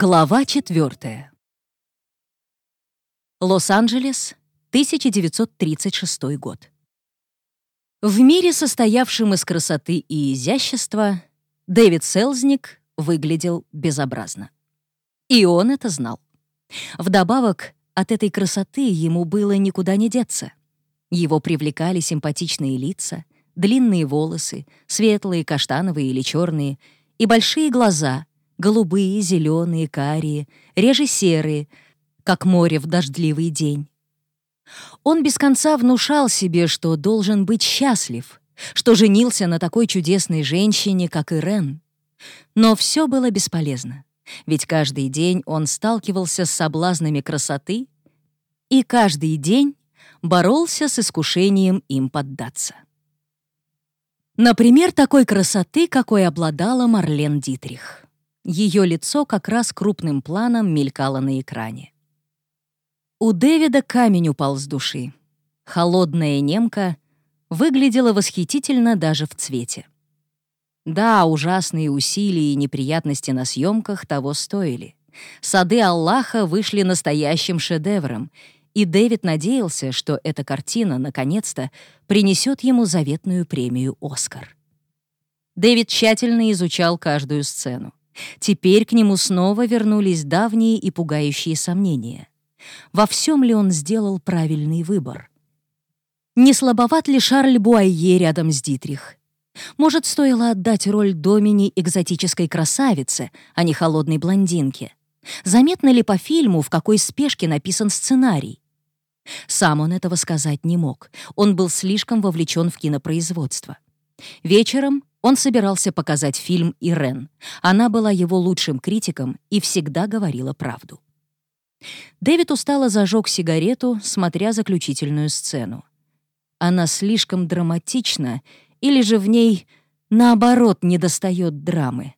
Глава 4. Лос-Анджелес, 1936 год. В мире, состоявшем из красоты и изящества, Дэвид Селзник выглядел безобразно. И он это знал. Вдобавок, от этой красоты ему было никуда не деться. Его привлекали симпатичные лица, длинные волосы, светлые, каштановые или черные, и большие глаза, голубые, зеленые, карие, реже серые, как море в дождливый день. Он без конца внушал себе, что должен быть счастлив, что женился на такой чудесной женщине, как Ирен. Но все было бесполезно, ведь каждый день он сталкивался с соблазнами красоты и каждый день боролся с искушением им поддаться. Например, такой красоты, какой обладала Марлен Дитрих. Ее лицо как раз крупным планом мелькало на экране. У Дэвида камень упал с души. Холодная немка выглядела восхитительно даже в цвете. Да, ужасные усилия и неприятности на съемках того стоили. Сады Аллаха вышли настоящим шедевром, и Дэвид надеялся, что эта картина, наконец-то, принесет ему заветную премию «Оскар». Дэвид тщательно изучал каждую сцену. Теперь к нему снова вернулись давние и пугающие сомнения. Во всем ли он сделал правильный выбор? Не слабоват ли Шарль Буайе рядом с Дитрих? Может, стоило отдать роль Домини экзотической красавице, а не холодной блондинке? Заметно ли по фильму, в какой спешке написан сценарий? Сам он этого сказать не мог. Он был слишком вовлечен в кинопроизводство. Вечером он собирался показать фильм «Ирен». Она была его лучшим критиком и всегда говорила правду. Дэвид устало зажег сигарету, смотря заключительную сцену. Она слишком драматична, или же в ней, наоборот, недостает драмы.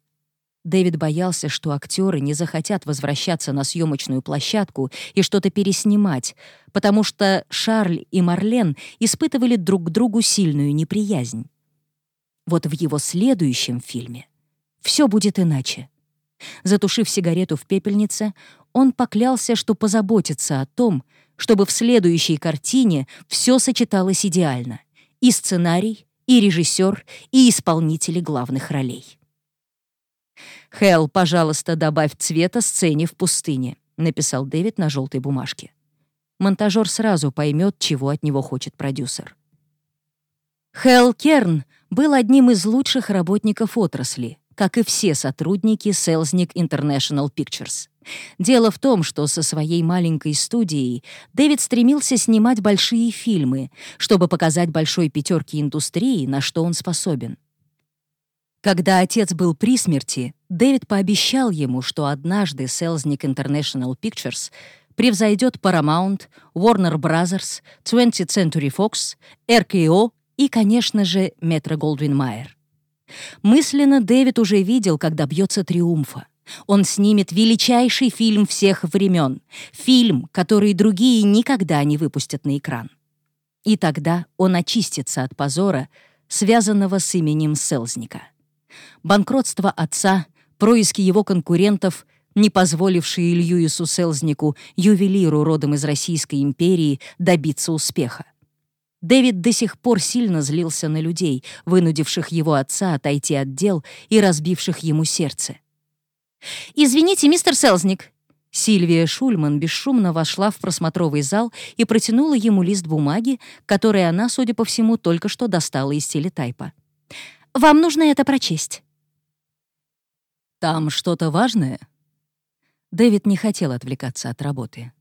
Дэвид боялся, что актеры не захотят возвращаться на съемочную площадку и что-то переснимать, потому что Шарль и Марлен испытывали друг к другу сильную неприязнь. Вот в его следующем фильме все будет иначе. Затушив сигарету в пепельнице, он поклялся, что позаботится о том, чтобы в следующей картине все сочеталось идеально — и сценарий, и режиссер, и исполнители главных ролей. «Хелл, пожалуйста, добавь цвета сцене в пустыне», — написал Дэвид на желтой бумажке. Монтажер сразу поймет, чего от него хочет продюсер. Хелл Керн был одним из лучших работников отрасли, как и все сотрудники Selznick International Pictures. Дело в том, что со своей маленькой студией Дэвид стремился снимать большие фильмы, чтобы показать большой пятерке индустрии, на что он способен. Когда отец был при смерти, Дэвид пообещал ему, что однажды Selznick International Pictures превзойдет Paramount, Warner Brothers, 20th Century Fox, RKO и, конечно же, Метро Голдвин Майер. Мысленно Дэвид уже видел, как добьется триумфа. Он снимет величайший фильм всех времен, фильм, который другие никогда не выпустят на экран. И тогда он очистится от позора, связанного с именем Селзника. Банкротство отца, происки его конкурентов, не позволившие Льюису Селзнику, ювелиру родом из Российской империи, добиться успеха. Дэвид до сих пор сильно злился на людей, вынудивших его отца отойти от дел и разбивших ему сердце. «Извините, мистер Селзник». Сильвия Шульман бесшумно вошла в просмотровый зал и протянула ему лист бумаги, который она, судя по всему, только что достала из телетайпа. «Вам нужно это прочесть». «Там что-то важное?» Дэвид не хотел отвлекаться от работы.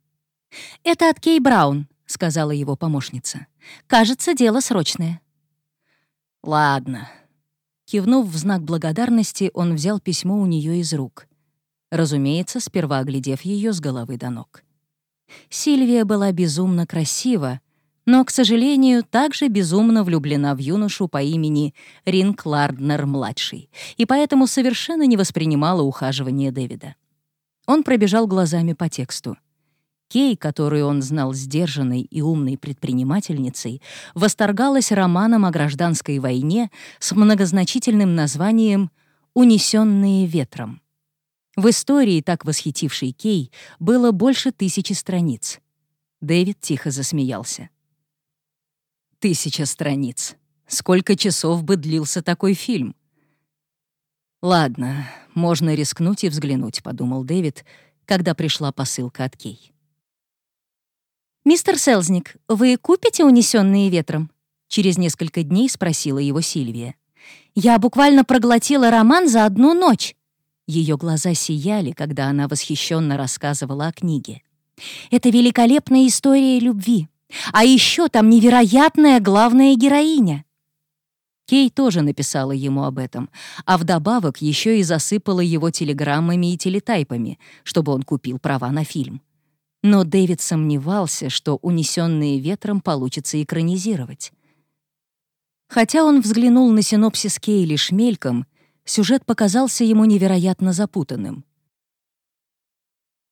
«Это от Кей Браун», — сказала его помощница. «Кажется, дело срочное». «Ладно». Кивнув в знак благодарности, он взял письмо у нее из рук. Разумеется, сперва оглядев ее с головы до ног. Сильвия была безумно красива, но, к сожалению, также безумно влюблена в юношу по имени Ринг Ларднер-младший, и поэтому совершенно не воспринимала ухаживание Дэвида. Он пробежал глазами по тексту — Кей, которую он знал сдержанной и умной предпринимательницей, восторгалась романом о гражданской войне с многозначительным названием «Унесенные ветром». В истории, так восхитившей Кей, было больше тысячи страниц. Дэвид тихо засмеялся. «Тысяча страниц. Сколько часов бы длился такой фильм?» «Ладно, можно рискнуть и взглянуть», — подумал Дэвид, когда пришла посылка от Кей. «Мистер Селзник, вы купите унесенные ветром?» Через несколько дней спросила его Сильвия. «Я буквально проглотила роман за одну ночь». Ее глаза сияли, когда она восхищенно рассказывала о книге. «Это великолепная история любви. А еще там невероятная главная героиня. Кей тоже написала ему об этом, а вдобавок еще и засыпала его телеграммами и телетайпами, чтобы он купил права на фильм. Но Дэвид сомневался, что «Унесенные ветром» получится экранизировать. Хотя он взглянул на синопсис Кей лишь мельком, сюжет показался ему невероятно запутанным.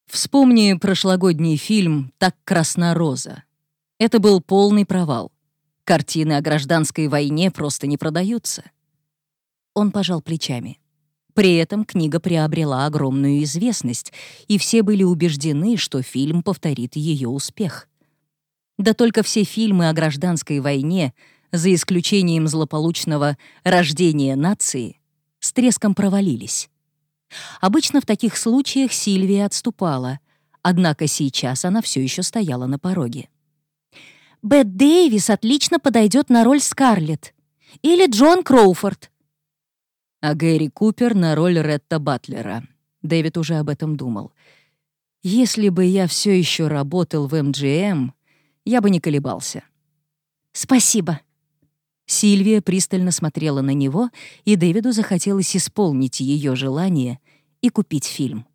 Вспомни прошлогодний фильм «Так красна роза». Это был полный провал. Картины о гражданской войне просто не продаются. Он пожал плечами. При этом книга приобрела огромную известность, и все были убеждены, что фильм повторит ее успех. Да только все фильмы о гражданской войне, за исключением злополучного «Рождения нации», с треском провалились. Обычно в таких случаях Сильвия отступала, однако сейчас она все еще стояла на пороге. Бет Дэвис отлично подойдет на роль Скарлетт. Или Джон Кроуфорд. А Гэри Купер на роль Ретта Батлера. Дэвид уже об этом думал. Если бы я все еще работал в МГМ, я бы не колебался. Спасибо. Сильвия пристально смотрела на него, и Дэвиду захотелось исполнить ее желание и купить фильм.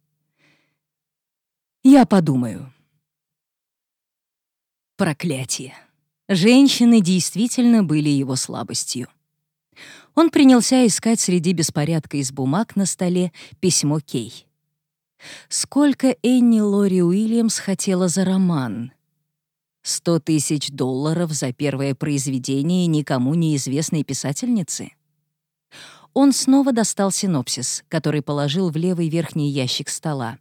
«Я подумаю», Проклятие. Женщины действительно были его слабостью. Он принялся искать среди беспорядка из бумаг на столе письмо Кей. Сколько Энни Лори Уильямс хотела за роман? Сто тысяч долларов за первое произведение никому неизвестной писательницы? Он снова достал синопсис, который положил в левый верхний ящик стола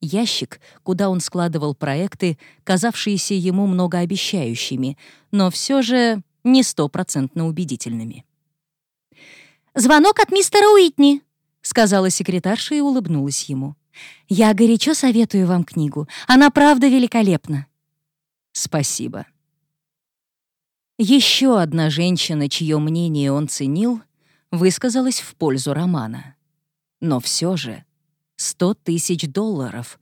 ящик, куда он складывал проекты, казавшиеся ему многообещающими, но все же не стопроцентно убедительными. «Звонок от мистера Уитни», — сказала секретарша и улыбнулась ему. «Я горячо советую вам книгу. Она правда великолепна». «Спасибо». Еще одна женщина, чье мнение он ценил, высказалась в пользу романа. Но все же Сто тысяч долларов,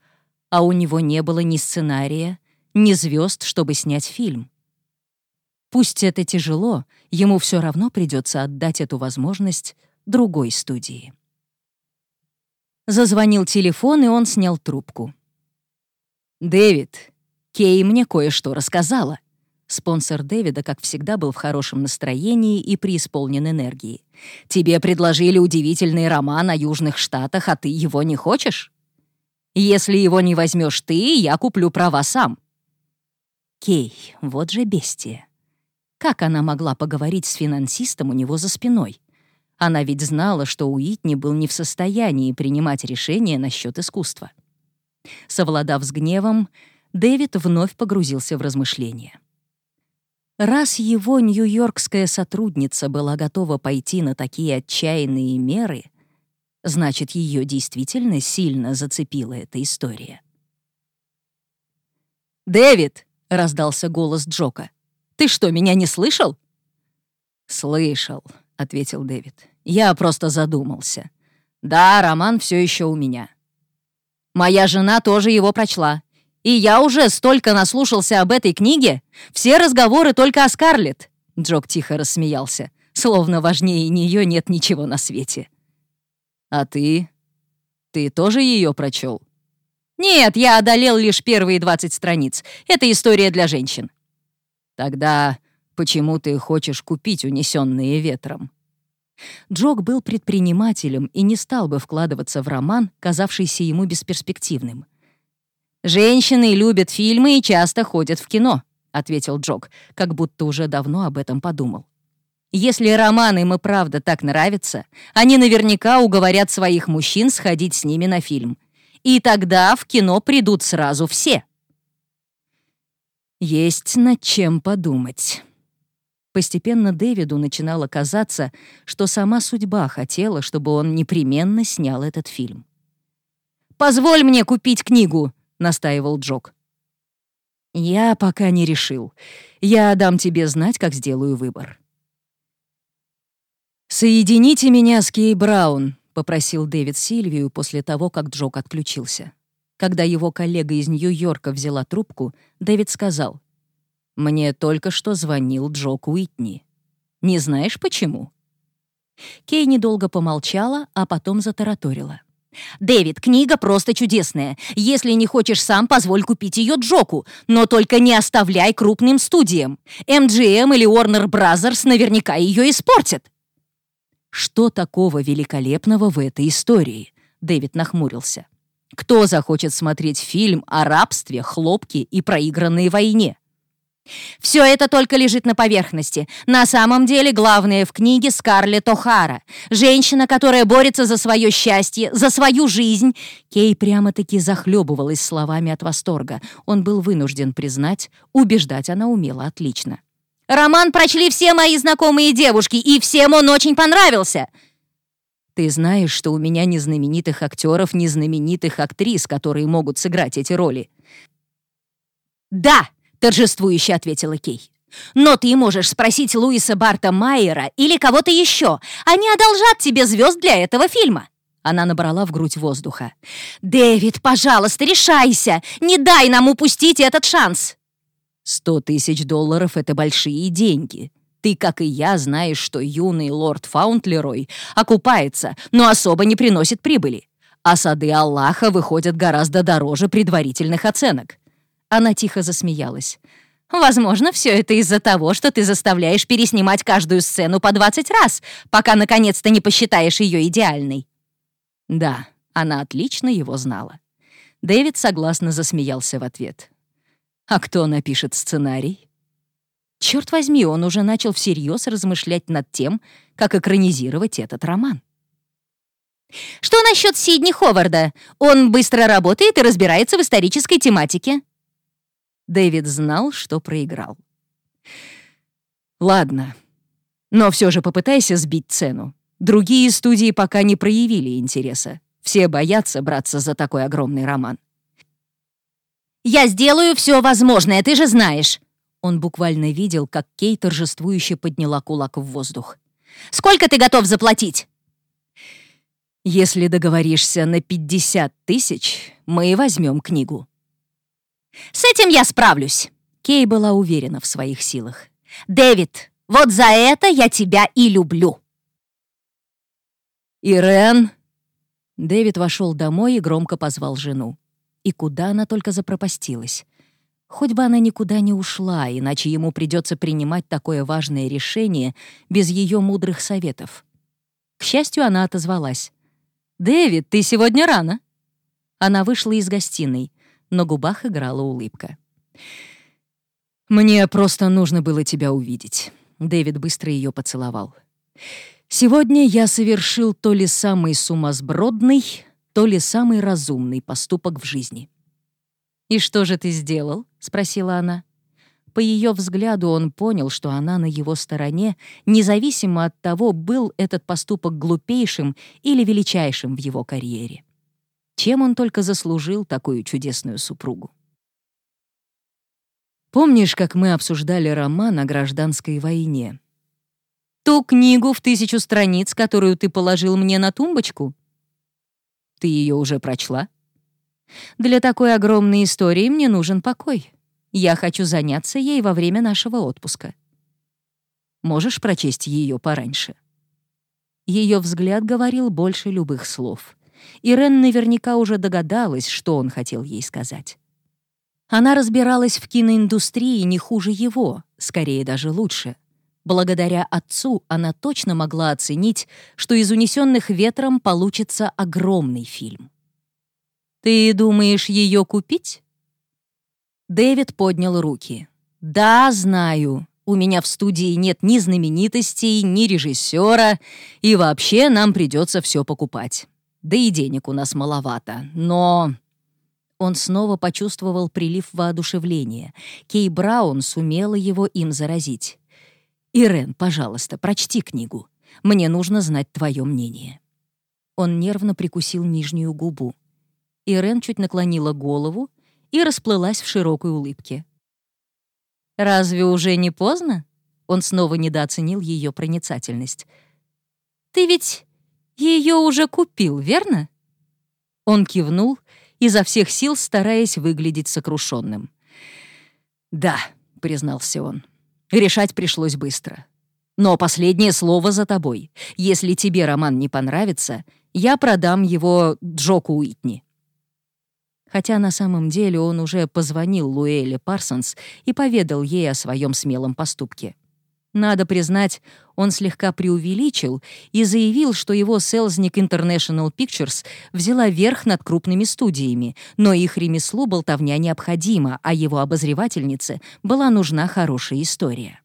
а у него не было ни сценария, ни звезд, чтобы снять фильм. Пусть это тяжело, ему все равно придется отдать эту возможность другой студии. Зазвонил телефон, и он снял трубку. «Дэвид, Кей мне кое-что рассказала», Спонсор Дэвида, как всегда, был в хорошем настроении и преисполнен энергии. «Тебе предложили удивительный роман о Южных Штатах, а ты его не хочешь? Если его не возьмешь ты, я куплю права сам». Кей, вот же бестия. Как она могла поговорить с финансистом у него за спиной? Она ведь знала, что Уитни был не в состоянии принимать решения насчет искусства. Совладав с гневом, Дэвид вновь погрузился в размышления. Раз его нью-йоркская сотрудница была готова пойти на такие отчаянные меры, значит, ее действительно сильно зацепила эта история. «Дэвид!» — раздался голос Джока. «Ты что, меня не слышал?» «Слышал», — ответил Дэвид. «Я просто задумался. Да, роман все еще у меня. Моя жена тоже его прочла. И я уже столько наслушался об этой книге. Все разговоры только о Скарлетт. Джок тихо рассмеялся. Словно важнее нее нет ничего на свете. А ты? Ты тоже ее прочел? Нет, я одолел лишь первые 20 страниц. Это история для женщин. Тогда почему ты хочешь купить унесенные ветром? Джок был предпринимателем и не стал бы вкладываться в роман, казавшийся ему бесперспективным. «Женщины любят фильмы и часто ходят в кино», — ответил Джок, как будто уже давно об этом подумал. «Если романы им и правда так нравятся, они наверняка уговорят своих мужчин сходить с ними на фильм. И тогда в кино придут сразу все. Есть над чем подумать. Постепенно Дэвиду начинало казаться, что сама судьба хотела, чтобы он непременно снял этот фильм. «Позволь мне купить книгу», — настаивал Джок. «Я пока не решил. Я дам тебе знать, как сделаю выбор». «Соедините меня с Кей Браун», — попросил Дэвид Сильвию после того, как Джок отключился. Когда его коллега из Нью-Йорка взяла трубку, Дэвид сказал, «Мне только что звонил Джок Уитни. Не знаешь, почему?» Кей недолго помолчала, а потом затараторила. «Дэвид, книга просто чудесная. Если не хочешь сам, позволь купить ее Джоку, но только не оставляй крупным студиям. MGM или Warner Brothers наверняка ее испортят». «Что такого великолепного в этой истории?» Дэвид нахмурился. «Кто захочет смотреть фильм о рабстве, хлопке и проигранной войне?» Все это только лежит на поверхности. На самом деле главное в книге Скарлетт О'Хара. Женщина, которая борется за свое счастье, за свою жизнь. Кей прямо-таки захлебывалась словами от восторга. Он был вынужден признать, убеждать она умела отлично. «Роман прочли все мои знакомые девушки, и всем он очень понравился!» «Ты знаешь, что у меня ни знаменитых актеров, ни знаменитых актрис, которые могут сыграть эти роли?» «Да!» — торжествующе ответила Кей. «Но ты можешь спросить Луиса Барта Майера или кого-то еще. Они одолжат тебе звезд для этого фильма». Она набрала в грудь воздуха. «Дэвид, пожалуйста, решайся! Не дай нам упустить этот шанс!» «Сто тысяч долларов — это большие деньги. Ты, как и я, знаешь, что юный лорд Фаунтлерой окупается, но особо не приносит прибыли. А сады Аллаха выходят гораздо дороже предварительных оценок. Она тихо засмеялась. «Возможно, все это из-за того, что ты заставляешь переснимать каждую сцену по 20 раз, пока наконец-то не посчитаешь ее идеальной». Да, она отлично его знала. Дэвид согласно засмеялся в ответ. «А кто напишет сценарий?» Черт возьми, он уже начал всерьез размышлять над тем, как экранизировать этот роман. «Что насчет Сидни Ховарда? Он быстро работает и разбирается в исторической тематике». Дэвид знал, что проиграл. «Ладно, но все же попытайся сбить цену. Другие студии пока не проявили интереса. Все боятся браться за такой огромный роман». «Я сделаю все возможное, ты же знаешь!» Он буквально видел, как Кей торжествующе подняла кулак в воздух. «Сколько ты готов заплатить?» «Если договоришься на 50 тысяч, мы возьмем книгу». С этим я справлюсь!» Кей была уверена в своих силах. «Дэвид, вот за это я тебя и люблю!» «Ирен!» Дэвид вошел домой и громко позвал жену. И куда она только запропастилась. Хоть бы она никуда не ушла, иначе ему придется принимать такое важное решение без ее мудрых советов. К счастью, она отозвалась. «Дэвид, ты сегодня рано!» Она вышла из гостиной на губах играла улыбка. «Мне просто нужно было тебя увидеть». Дэвид быстро ее поцеловал. «Сегодня я совершил то ли самый сумасбродный, то ли самый разумный поступок в жизни». «И что же ты сделал?» — спросила она. По ее взгляду он понял, что она на его стороне, независимо от того, был этот поступок глупейшим или величайшим в его карьере. Чем он только заслужил такую чудесную супругу? Помнишь, как мы обсуждали роман о гражданской войне? Ту книгу в тысячу страниц, которую ты положил мне на тумбочку? Ты ее уже прочла? Для такой огромной истории мне нужен покой. Я хочу заняться ей во время нашего отпуска. Можешь прочесть ее пораньше? Ее взгляд говорил больше любых слов. Ирен наверняка уже догадалась, что он хотел ей сказать. Она разбиралась в киноиндустрии не хуже его, скорее даже лучше. Благодаря отцу она точно могла оценить, что из «Унесенных ветром» получится огромный фильм. «Ты думаешь ее купить?» Дэвид поднял руки. «Да, знаю. У меня в студии нет ни знаменитостей, ни режиссера, и вообще нам придется все покупать. Да и денег у нас маловато, но...» Он снова почувствовал прилив воодушевления. Кей Браун сумела его им заразить. «Ирен, пожалуйста, прочти книгу. Мне нужно знать твое мнение». Он нервно прикусил нижнюю губу. Ирен чуть наклонила голову и расплылась в широкой улыбке. «Разве уже не поздно?» Он снова недооценил ее проницательность. «Ты ведь ее уже купил, верно?» Он кивнул, изо всех сил стараясь выглядеть сокрушенным. «Да», — признался он, — «решать пришлось быстро. Но последнее слово за тобой. Если тебе роман не понравится, я продам его Джоку Уитни». Хотя на самом деле он уже позвонил Луэле Парсонс и поведал ей о своем смелом поступке. Надо признать, он слегка преувеличил и заявил, что его Селзник International Pictures взяла верх над крупными студиями, но их ремеслу болтовня необходима, а его обозревательнице была нужна хорошая история.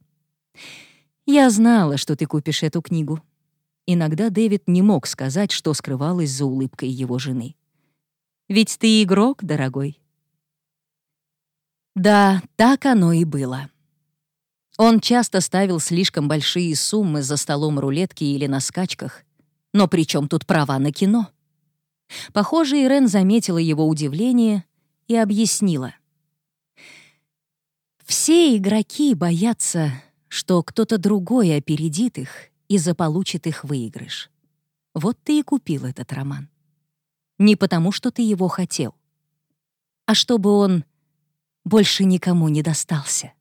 «Я знала, что ты купишь эту книгу». Иногда Дэвид не мог сказать, что скрывалось за улыбкой его жены. «Ведь ты игрок, дорогой». Да, так оно и было. Он часто ставил слишком большие суммы за столом рулетки или на скачках. Но при чем тут права на кино? Похоже, Ирен заметила его удивление и объяснила. Все игроки боятся, что кто-то другой опередит их и заполучит их выигрыш. Вот ты и купил этот роман. Не потому, что ты его хотел, а чтобы он больше никому не достался.